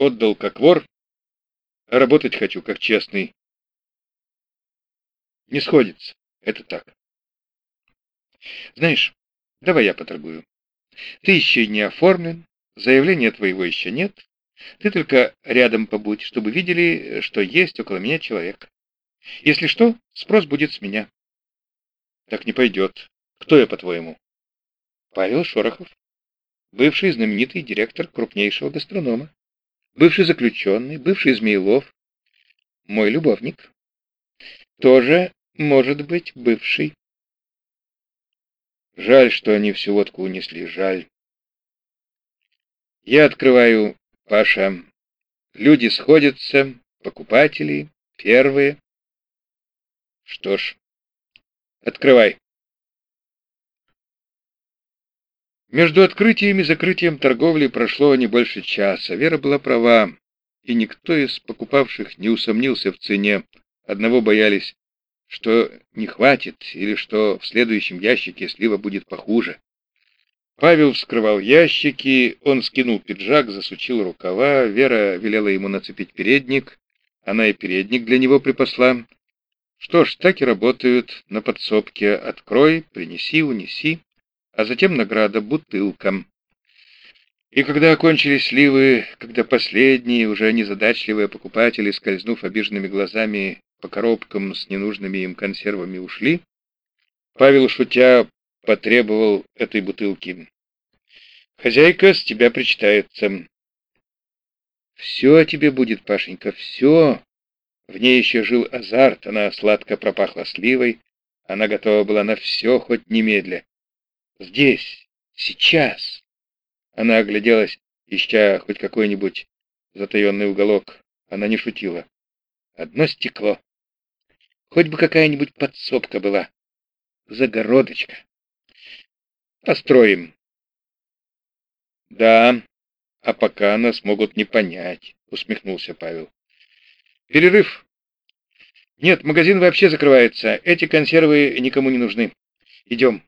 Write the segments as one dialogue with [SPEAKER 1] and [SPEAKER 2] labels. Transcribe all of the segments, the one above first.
[SPEAKER 1] Отдал как вор, а работать хочу как честный. Не сходится. Это так. Знаешь, давай я поторгую. Ты еще не оформлен, заявления твоего еще нет. Ты только рядом побудь, чтобы видели, что есть около меня человек. Если что, спрос будет с меня. Так не пойдет. Кто я, по-твоему? Павел Шорохов. Бывший знаменитый директор крупнейшего гастронома. Бывший заключенный, бывший Змеилов. Мой любовник. Тоже, может быть, бывший. Жаль, что они всю водку унесли, жаль. Я открываю, Паша. Люди сходятся, покупатели, первые. Что ж, открывай. Между открытием и закрытием торговли прошло не больше часа. Вера была права, и никто из покупавших не усомнился в цене. Одного боялись, что не хватит, или что в следующем ящике слива будет похуже. Павел вскрывал ящики, он скинул пиджак, засучил рукава, Вера велела ему нацепить передник, она и передник для него припасла. Что ж, так и работают на подсобке. Открой, принеси, унеси, а затем награда бутылкам. И когда окончились сливы, когда последние, уже незадачливые покупатели, скользнув обиженными глазами по коробкам с ненужными им консервами, ушли, Павел, шутя, потребовал этой бутылки. «Хозяйка, с тебя причитается». «Все тебе будет, Пашенька, все!» В ней еще жил азарт, она сладко пропахла сливой, она готова была на все, хоть немедля. «Здесь, сейчас!» Она огляделась, ища хоть какой-нибудь затаенный уголок. Она не шутила. Одно стекло. Хоть бы какая-нибудь подсобка была. Загородочка. Построим. Да, а пока нас могут не понять, усмехнулся Павел. Перерыв. Нет, магазин вообще закрывается. Эти консервы никому не нужны. Идем.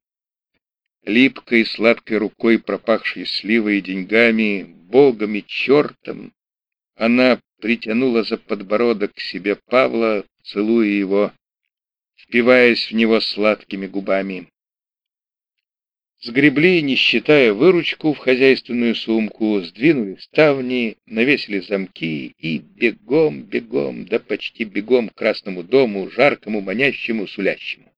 [SPEAKER 1] Липкой, сладкой рукой, пропахшей сливой и деньгами, богом и чертом, она притянула за подбородок к себе Павла, целуя его, впиваясь в него сладкими губами. Сгребли, не считая выручку, в хозяйственную сумку, сдвинули ставни, навесили замки и бегом, бегом, да почти бегом к Красному дому, жаркому, манящему, сулящему.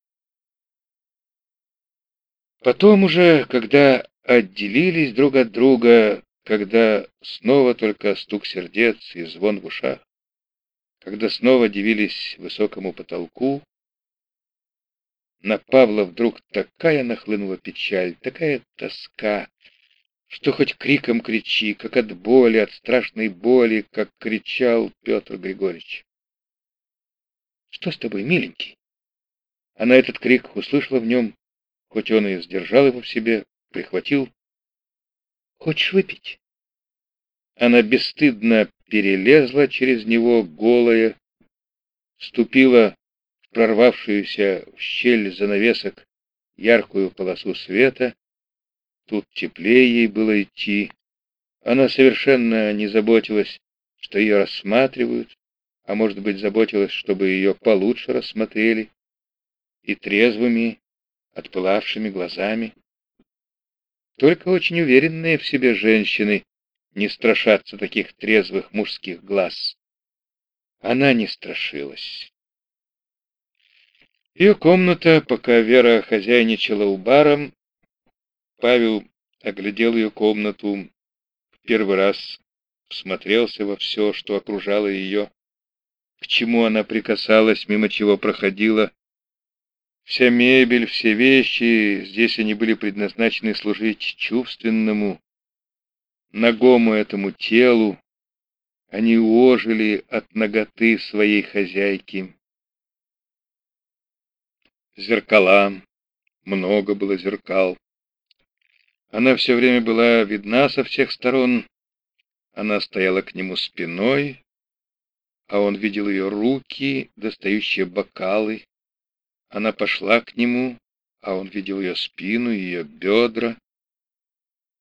[SPEAKER 1] Потом уже, когда отделились друг от друга, когда снова только стук сердец и звон в ушах, когда снова дивились высокому потолку, на Павла вдруг такая нахлынула печаль, такая тоска, что хоть криком кричи, как от боли, от страшной боли, как кричал Петр Григорьевич. «Что с тобой, миленький?» Она этот крик услышала в нем, хоть он и сдержал его в себе, прихватил. «Хочешь выпить?» Она бесстыдно перелезла через него, голая, ступила прорвавшуюся в щель занавесок яркую полосу света. Тут теплее ей было идти. Она совершенно не заботилась, что ее рассматривают, а может быть заботилась, чтобы ее получше рассмотрели, и трезвыми, отпылавшими глазами. Только очень уверенные в себе женщины не страшатся таких трезвых мужских глаз. Она не страшилась. Ее комната, пока Вера хозяйничала у бара, Павел оглядел ее комнату, в первый раз всмотрелся во все, что окружало ее, к чему она прикасалась, мимо чего проходила. Вся мебель, все вещи, здесь они были предназначены служить чувственному, ногому этому телу, они ожили от ноготы своей хозяйки. Зеркала, много было зеркал. Она все время была видна со всех сторон. Она стояла к нему спиной, а он видел ее руки, достающие бокалы. Она пошла к нему, а он видел ее спину, ее бедра.